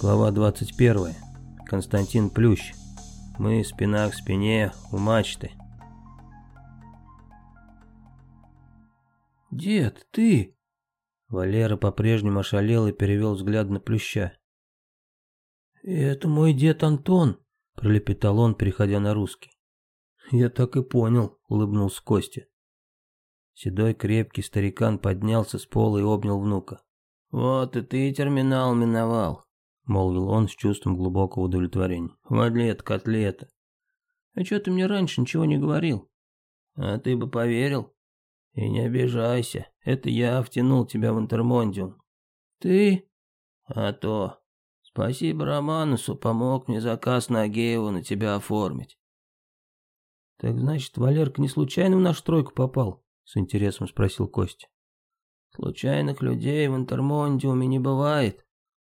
Глава 21. Константин Плющ. Мы спина к спине у мачты. «Дед, ты...» Валера по-прежнему ошалел и перевел взгляд на Плюща. «Это мой дед Антон», — пролепетал он, переходя на русский. «Я так и понял», — улыбнулся Костя. Седой крепкий старикан поднялся с пола и обнял внука. «Вот и ты терминал миновал», молвил он с чувством глубокого удовлетворения. «Вадлет, котлета!» «А что ты мне раньше ничего не говорил?» «А ты бы поверил?» «И не обижайся, это я втянул тебя в интермондиум». «Ты?» «А то. Спасибо Романусу, помог мне заказ на Гееву на тебя оформить». «Так значит, Валерка не случайно в нашу тройку попал?» С интересом спросил Костя. «Случайных людей в интермондиуме не бывает»,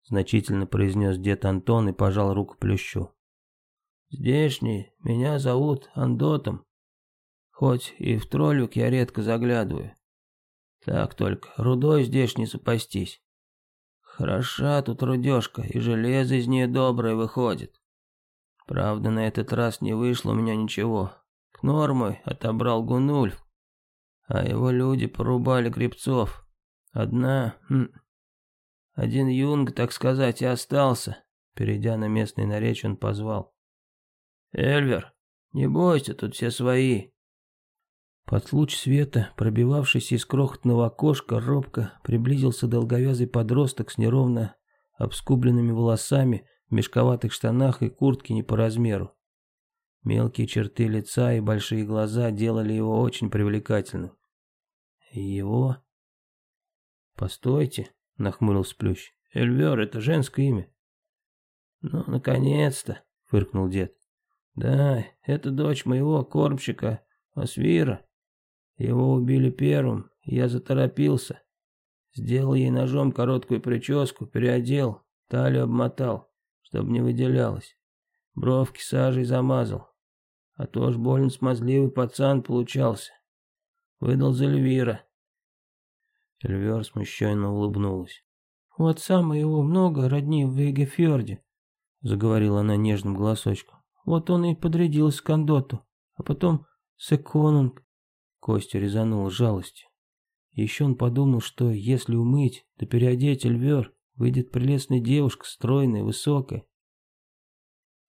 значительно произнес дед Антон и пожал руку Плющу. «Здешний, меня зовут Андотом, хоть и в троллюк я редко заглядываю. Так только, рудой здесь не запастись. Хороша тут рудежка, и железо из нее доброе выходит. Правда, на этот раз не вышло у меня ничего. К нормой отобрал Гунульф, а его люди порубали грибцов. Одна... Хм, один юнг, так сказать, и остался. Перейдя на местный наречь, он позвал. «Эльвер, не бойся, тут все свои». Под луч света, пробивавшийся из крохотного окошка, робко приблизился долговязый подросток с неровно обскубленными волосами, в мешковатых штанах и куртке не по размеру. Мелкие черты лица и большие глаза делали его очень привлекательным. Его... Постойте, — нахмурился Плющ. «Эльвер — это женское имя». «Ну, наконец-то!» — фыркнул дед. «Да, это дочь моего кормщика Асвира. Его убили первым, я заторопился. Сделал ей ножом короткую прическу, переодел, талию обмотал, чтобы не выделялась. Бровки сажей замазал. А то ж больно смазливый пацан получался. Выдал за Эльвира. Эльвер смущенно улыбнулась. У отца моего много родни в Эгефьорде, заговорила она нежным голосочком. Вот он и подрядился к Андоту, а потом с Секонунг. Костя резанул жалостью. Еще он подумал, что если умыть, то переодеть Эльвер, выйдет прелестная девушка, стройная, высокая.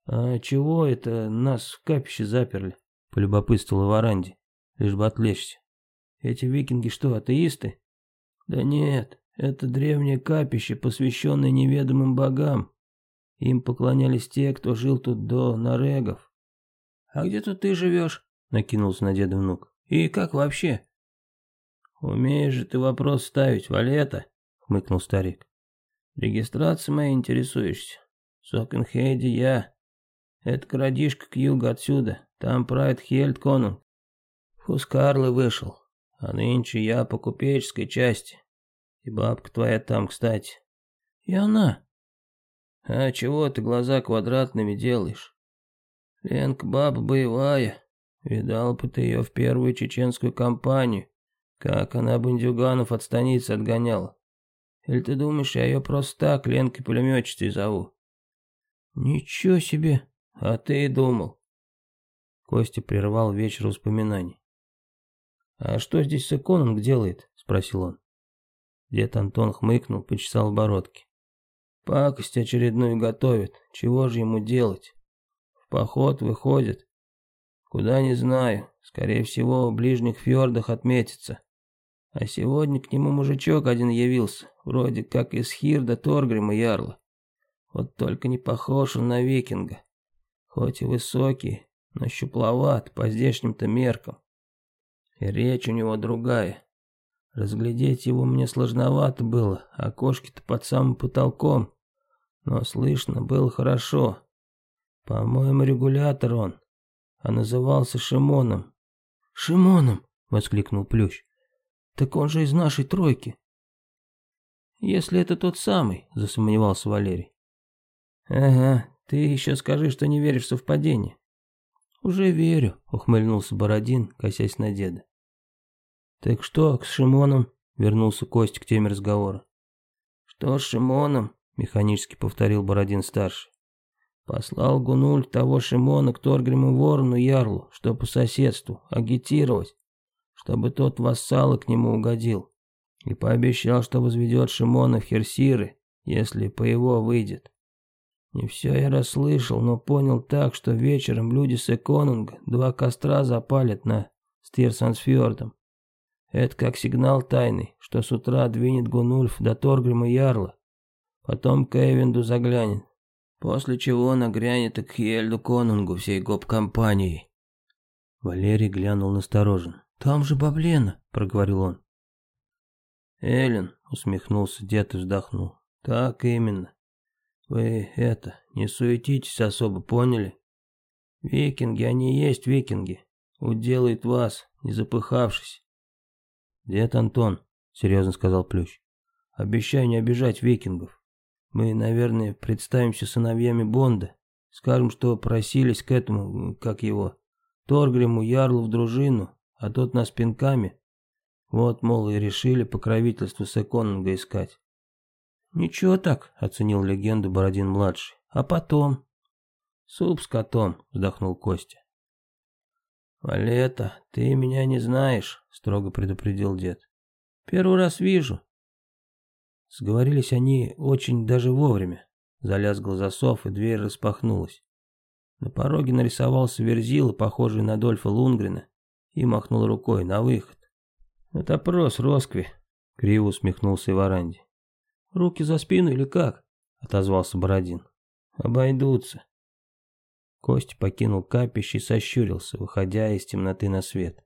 «А чего это нас в капище заперли?» — полюбопытствовала Варанди, лишь бы отвлечься. «Эти викинги что, атеисты?» Да нет, это древнее капище, посвященное неведомым богам. Им поклонялись те, кто жил тут до Нарегов. «А где тут ты живешь?» — накинулся на деда внук. «И как вообще?» «Умеешь же ты вопрос ставить, Валета?» — хмыкнул старик. «Регистрация моя интересуешься. В я. Это городишко к югу отсюда. Там правит Хельд Конунг. Фускарлы вышел. А нынче я по купеческой части. И бабка твоя там, кстати. И она. А чего ты глаза квадратными делаешь? Ленка баба боевая. Видал бы ты ее в первую чеченскую кампанию. Как она бандюганов от станицы отгоняла. Или ты думаешь, я ее просто так Ленкой пулеметчицей зову? Ничего себе. А ты и думал. Костя прервал вечер воспоминаний. «А что здесь Сыконунг делает?» – спросил он. Дед Антон хмыкнул, почесал бородки. «Пакость очередную готовит. Чего же ему делать? В поход выходит. Куда не знаю. Скорее всего, в ближних фьордах отметится. А сегодня к нему мужичок один явился, вроде как из Хирда, Торгрима Ярла. Вот только не похож он на викинга. Хоть и высокий, но щупловат по здешним-то меркам. Речь у него другая. Разглядеть его мне сложновато было, а окошки-то под самым потолком. Но слышно было хорошо. По-моему, регулятор он. А назывался Шимоном. «Шимоном!» — воскликнул Плющ. «Так он же из нашей тройки!» «Если это тот самый», — засомневался Валерий. «Ага, ты еще скажи, что не веришь в совпадение». «Уже верю», — ухмыльнулся Бородин, косясь на деда. «Так что, с Шимоном?» – вернулся Кость к теме разговора. «Что с Шимоном?» – механически повторил Бородин-старший. «Послал Гунуль того Шимона к Торгриму Ворону Ярлу, что по соседству, агитировать, чтобы тот вассала к нему угодил, и пообещал, что возведет Шимона в Херсиры, если по его выйдет. Не все я расслышал, но понял так, что вечером люди с Эконунга два костра запалят на Стирсансфьордом это как сигнал тайный, что с утра двинет Гунульф до Торгрима Ярла. Потом к Эвенду заглянет. После чего нагрянет и к Хельду Конунгу всей гоп-компании. Валерий глянул насторожен. «Там же Баблена», — проговорил он. Элен — усмехнулся дед и вздохнул. «Так именно. Вы это, не суетитесь особо, поняли? Викинги, они есть викинги. Уделает вас, не запыхавшись. «Дед Антон», — серьезно сказал Плющ, — обещаю не обижать викингов. Мы, наверное, представимся сыновьями Бонда, скажем, что просились к этому, как его, Торгриму Ярлу в дружину, а тот нас пинками. Вот, мол, и решили покровительство Секонунга искать». «Ничего так», — оценил легенду Бородин-младший. «А потом?» «Суп с котом», — вздохнул Костя. «Валета, ты меня не знаешь», — строго предупредил дед. «Первый раз вижу». Сговорились они очень даже вовремя. Залязгал засов, и дверь распахнулась. На пороге нарисовался Верзил, похожий на Дольфа Лунгрина, и махнул рукой на выход. «Это опрос, Роскви», — криво усмехнулся Иваранди. «Руки за спину или как?» — отозвался Бородин. «Обойдутся», Кость покинул капище и сощурился, выходя из темноты на свет.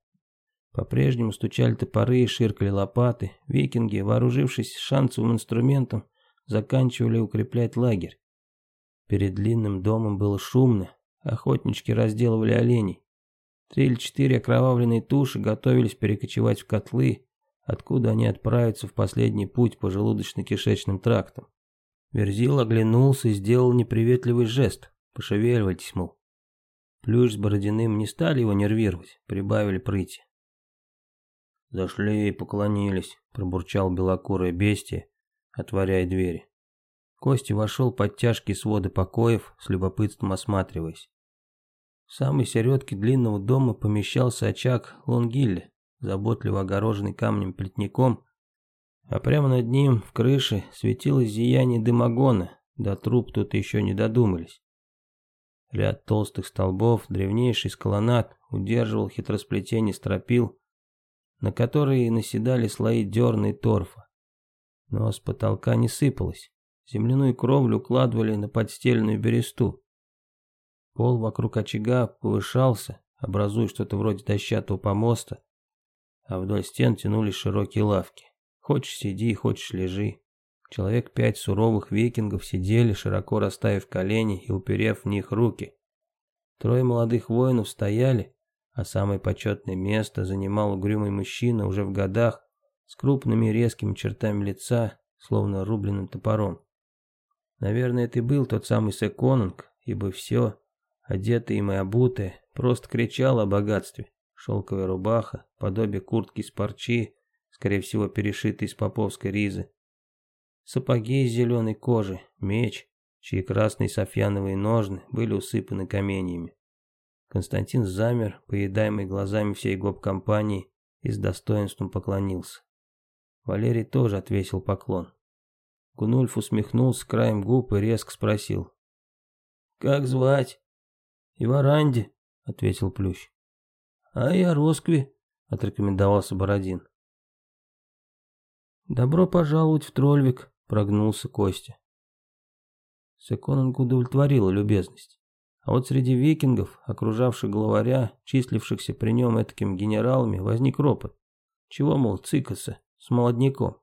По-прежнему стучали топоры и ширкали лопаты. Викинги, вооружившись шансовым инструментом, заканчивали укреплять лагерь. Перед длинным домом было шумно. Охотнички разделывали оленей. Три или четыре окровавленные туши готовились перекочевать в котлы, откуда они отправятся в последний путь по желудочно-кишечным трактам. Верзил оглянулся и сделал неприветливый жест. Пошевеливайтесь, мол. Плющ с Бородиным не стали его нервировать, прибавили прыти. «Зашли и поклонились», — пробурчал белокурое бестие, отворяя двери. Костя вошел под тяжкие своды покоев, с любопытством осматриваясь. В самой середке длинного дома помещался очаг Лонгилля, заботливо огороженный камнем плетником, а прямо над ним, в крыше, светилось зияние дымогона, до да труб тут еще не додумались. Ряд толстых столбов, древнейший скалонат, удерживал хитросплетение стропил, на которые наседали слои дерна и торфа. Но с потолка не сыпалось. Земляную кровлю укладывали на подстеленную бересту. Пол вокруг очага повышался, образуя что-то вроде дощатого помоста, а вдоль стен тянулись широкие лавки. Хочешь сиди, хочешь лежи. Человек пять суровых викингов сидели, широко расставив колени и уперев в них руки. Трое молодых воинов стояли, а самое почетное место занимал угрюмый мужчина уже в годах, с крупными резкими чертами лица, словно рубленным топором. Наверное, это и был тот самый Секонунг, ибо все, одетое им и обутое, просто кричало о богатстве. Шелковая рубаха, подобие куртки из парчи, скорее всего, перешитой из поповской ризы, сапоги из зеленой кожи, меч, чьи красные софьяновые ножны были усыпаны каменьями. Константин замер, поедаемый глазами всей гоп-компании, и с достоинством поклонился. Валерий тоже отвесил поклон. Гунульф усмехнулся краем губ и резко спросил. «Как звать?» «Иваранди», — ответил Плющ. «А я Роскви», — отрекомендовался Бородин. «Добро пожаловать в Трольвик», прогнулся Костя. Секонанг удовлетворила любезность. А вот среди викингов, окружавших главаря, числившихся при нем этаким генералами, возник ропот. Чего, мол, цикаться с молодняком?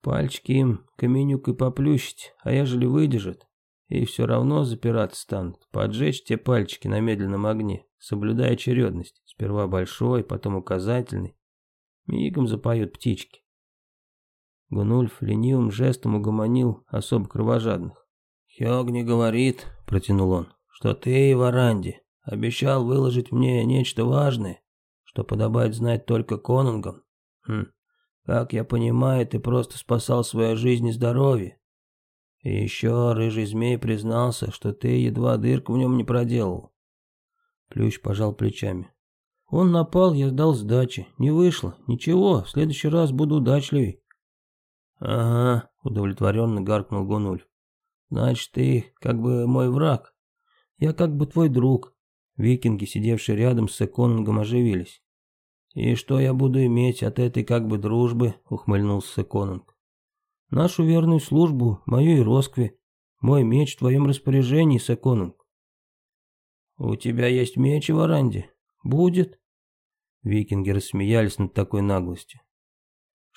Пальчики им каменюкой поплющить, а ежели выдержат, и все равно запираться станут, поджечь те пальчики на медленном огне, соблюдая очередность, сперва большой, потом указательный, мигом запоют птички. Гунульф ленивым жестом угомонил особо кровожадных. «Хёгни говорит», — протянул он, — «что ты, Варанди, обещал выложить мне нечто важное, что подобает знать только конунгам. Хм, как я понимаю, ты просто спасал свою жизнь и здоровье. И еще рыжий змей признался, что ты едва дырку в нем не проделал». Плющ пожал плечами. «Он напал, я сдал сдачи. Не вышло. Ничего, в следующий раз буду удачливей». «Ага», — удовлетворенно гаркнул Гонульф. «Значит, ты как бы мой враг. Я как бы твой друг». Викинги, сидевшие рядом с Эконгом, оживились. «И что я буду иметь от этой как бы дружбы?» — ухмыльнулся Конунг. «Нашу верную службу, мою и Роскве. Мой меч в твоем распоряжении, Секонунг». «У тебя есть меч, Варанди?» «Будет». Викинги рассмеялись над такой наглостью.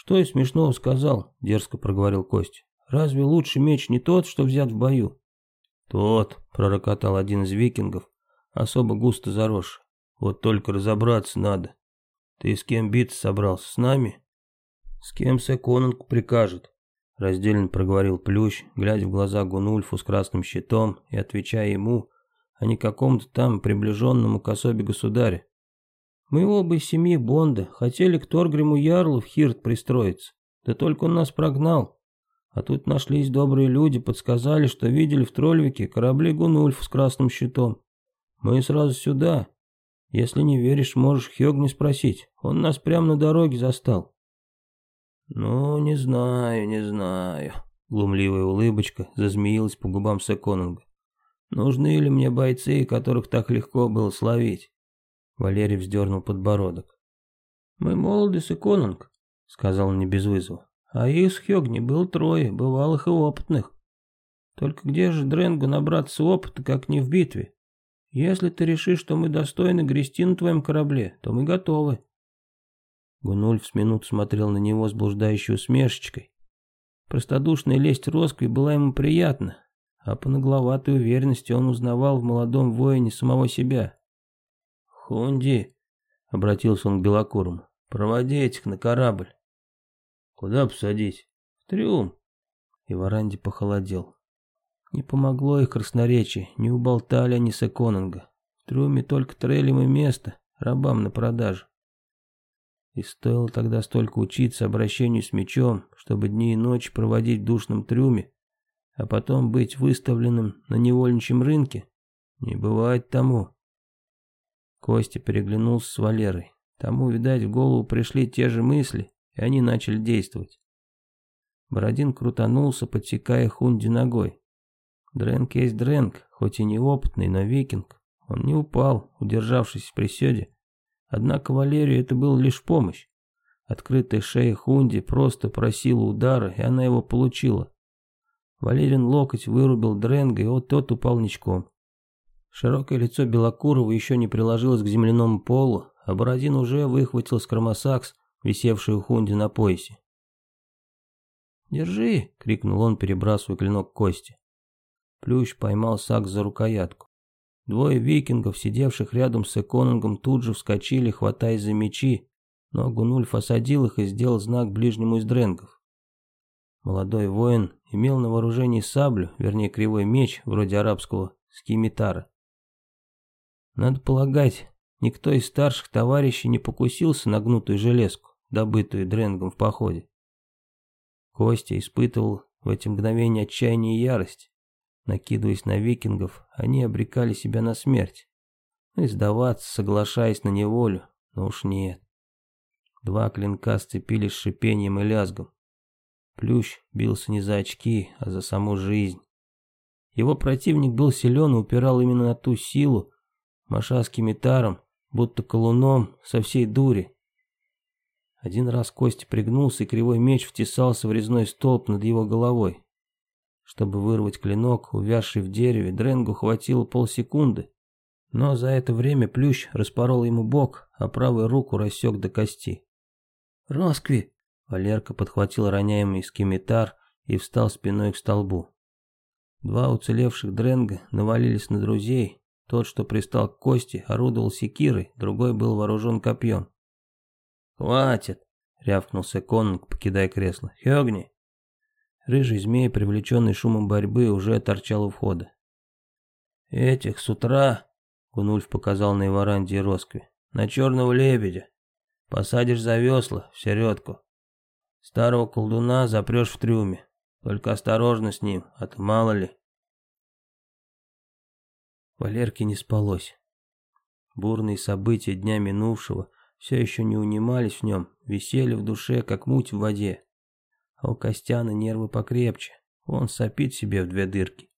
«Что я смешного сказал?» – дерзко проговорил Кость. «Разве лучший меч не тот, что взят в бою?» «Тот», – пророкотал один из викингов, особо густо заросший. «Вот только разобраться надо. Ты с кем биться собрался? С нами?» «С кем Секонунг прикажет», – раздельно проговорил Плющ, глядя в глаза Гунульфу с красным щитом и отвечая ему, а не какому-то там приближенному к особе государя. Мы оба из семьи Бонда, хотели к Торгриму Ярлу в Хирт пристроиться. Да только он нас прогнал. А тут нашлись добрые люди, подсказали, что видели в Трольвике корабли Гунульф с красным щитом. Мы сразу сюда. Если не веришь, можешь Хёгни спросить. Он нас прямо на дороге застал. Ну, не знаю, не знаю. Глумливая улыбочка зазмеилась по губам Секонунга. Нужны ли мне бойцы, которых так легко было словить? Валерий вздернул подбородок. «Мы молоды с конунг», — сказал он не без вызова. «А их с Хёгни было трое, бывалых и опытных. Только где же Дренгу набраться опыта, как не в битве? Если ты решишь, что мы достойны грести на твоем корабле, то мы готовы». Гунульф с минут смотрел на него с блуждающей усмешечкой. Простодушная лесть Роскви была ему приятна, а по нагловатой уверенности он узнавал в молодом воине самого себя. «Хунди», — обратился он к Белокурому, — «проводи этих на корабль». «Куда посадить?» «В трюм». И Варанди похолодел. Не помогло их красноречие, не уболтали они с Эконанга. В трюме только трелем и место, рабам на продажу. И стоило тогда столько учиться обращению с мечом, чтобы дни и ночи проводить в душном трюме, а потом быть выставленным на невольничьем рынке? Не бывает тому. Костя переглянулся с Валерой. Тому, видать, в голову пришли те же мысли, и они начали действовать. Бородин крутанулся, подсекая Хунди ногой. Дрэнк есть Дрэнк, хоть и неопытный, но викинг. Он не упал, удержавшись в приседе. Однако Валерию это был лишь помощь. Открытая шея Хунди просто просила удара, и она его получила. Валерин локоть вырубил Дрэнга, и вот тот упал ничком. Широкое лицо Белокурова еще не приложилось к земляному полу, а Бородин уже выхватил с висевший у Хунди на поясе. «Держи!» — крикнул он, перебрасывая клинок кости. Плющ поймал сакс за рукоятку. Двое викингов, сидевших рядом с Эконингом, тут же вскочили, хватая за мечи, но Гунульф осадил их и сделал знак ближнему из дренгов. Молодой воин имел на вооружении саблю, вернее кривой меч, вроде арабского скимитара. Надо полагать, никто из старших товарищей не покусился на гнутую железку, добытую Дренгом в походе. Костя испытывал в эти мгновения отчаяние и ярость. Накидываясь на викингов, они обрекали себя на смерть. Ну и сдаваться, соглашаясь на неволю, но уж нет. Два клинка сцепились с шипением и лязгом. Плющ бился не за очки, а за саму жизнь. Его противник был силен и упирал именно на ту силу, маша с кимитаром, будто колуном, со всей дури. Один раз Костя пригнулся, и кривой меч втесался в резной столб над его головой. Чтобы вырвать клинок, увязший в дереве, Дренгу хватило полсекунды, но за это время плющ распорол ему бок, а правую руку рассек до кости. «Роскви!» — Валерка подхватил роняемый скимитар и встал спиной к столбу. Два уцелевших Дренга навалились на друзей, тот, что пристал к кости, орудовал секирой, другой был вооружен копьем. «Хватит!» — рявкнулся конунг, покидая кресло. «Хёгни!» Рыжий змей, привлеченный шумом борьбы, уже торчал у входа. «Этих с утра...» — Гунульф показал на Иваранде и Роскве. «На черного лебедя. Посадишь за весла, в середку. Старого колдуна запрешь в трюме. Только осторожно с ним, а то мало ли...» Валерке не спалось. Бурные события дня минувшего все еще не унимались в нем, висели в душе, как муть в воде. А у Костяна нервы покрепче, он сопит себе в две дырки.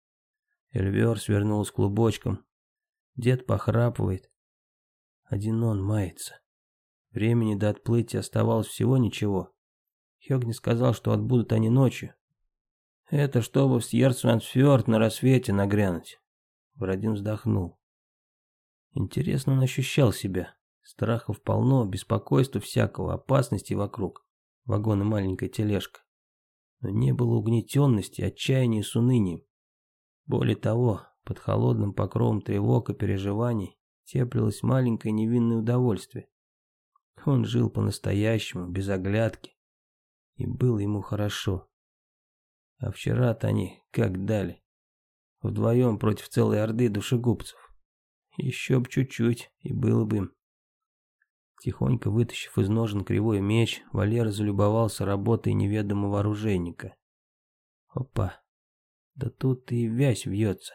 Эльвер свернулась клубочком. Дед похрапывает. Один он мается. Времени до отплытия оставалось всего ничего. Хёгни сказал, что отбудут они ночью. Это чтобы в Сьерцвансфьорд на рассвете нагрянуть. Бородин вздохнул. Интересно он ощущал себя. Страхов полно, беспокойства всякого, опасности вокруг. Вагон и маленькая тележка. Но не было угнетенности, отчаяния и с. Более того, под холодным покровом тревог и переживаний теплилось маленькое невинное удовольствие. Он жил по-настоящему, без оглядки. И было ему хорошо. А вчера-то они как дали. Вдвоем против целой орды душегубцев. Еще б чуть-чуть, и было бы. Тихонько вытащив из ножен кривой меч, Валера залюбовался работой неведомого оружейника. Опа, да тут и вязь вьется.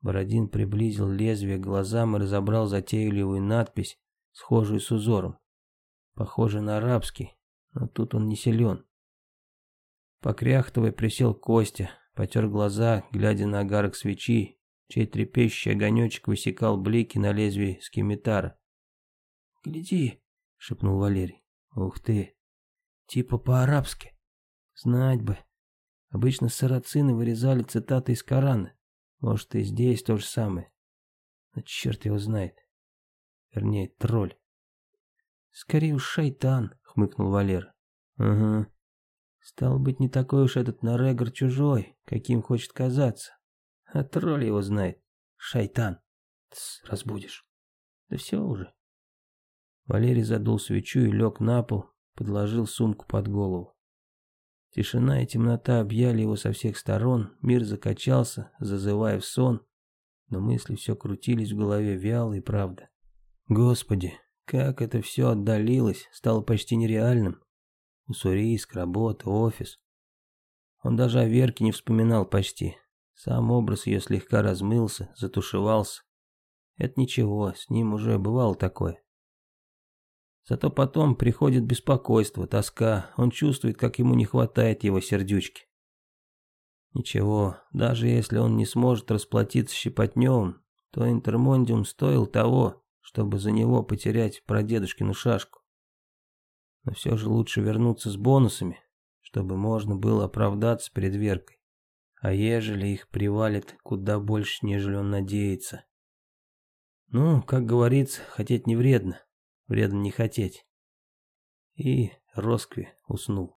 Бородин приблизил лезвие к глазам и разобрал затейливую надпись, схожую с узором. Похоже на арабский, но тут он не силен. Покряхтовый присел Костя, потер глаза, глядя на огарок свечи, чей трепещущий огонечек высекал блики на лезвии скеметара. «Гляди!» — шепнул Валерий. «Ух ты! Типа по-арабски! Знать бы! Обычно сарацины вырезали цитаты из Корана. Может, и здесь то же самое. А черт его знает. Вернее, тролль». «Скорее уж шайтан!» — хмыкнул Валера. «Ага», Стал быть, не такой уж этот Нарегор чужой, каким хочет казаться. А тролль его знает. Шайтан. Тс, разбудишь. Да все уже. Валерий задул свечу и лег на пол, подложил сумку под голову. Тишина и темнота объяли его со всех сторон, мир закачался, зазывая в сон, но мысли все крутились в голове вяло и правда. Господи, как это все отдалилось, стало почти нереальным уссурийск, работа, офис. Он даже о Верке не вспоминал почти. Сам образ ее слегка размылся, затушевался. Это ничего, с ним уже бывало такое. Зато потом приходит беспокойство, тоска. Он чувствует, как ему не хватает его сердючки. Ничего, даже если он не сможет расплатиться щепотневым, то интермондиум стоил того, чтобы за него потерять прадедушкину шашку но все же лучше вернуться с бонусами, чтобы можно было оправдаться перед Веркой. А ежели их привалит куда больше, нежели он надеется. Ну, как говорится, хотеть не вредно, вредно не хотеть. И Роскви уснул.